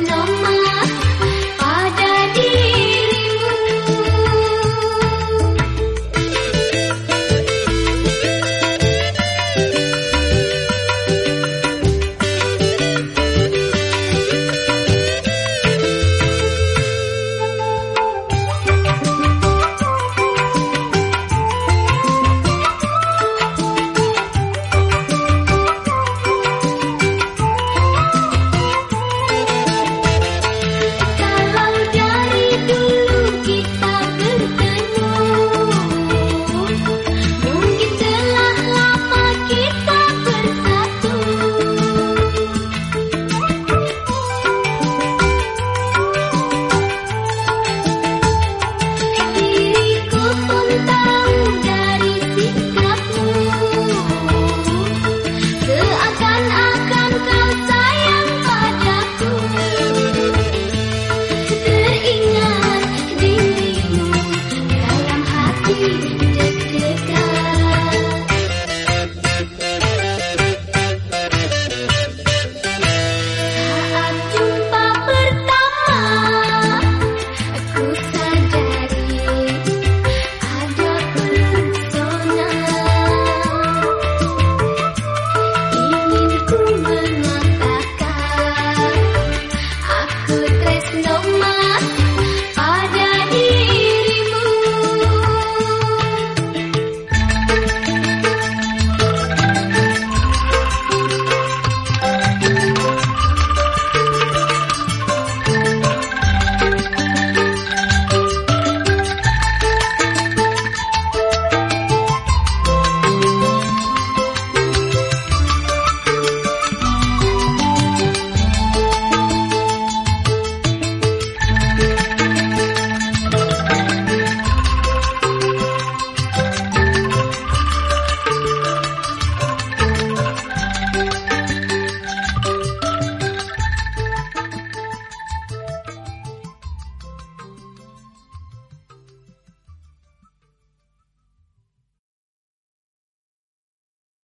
No,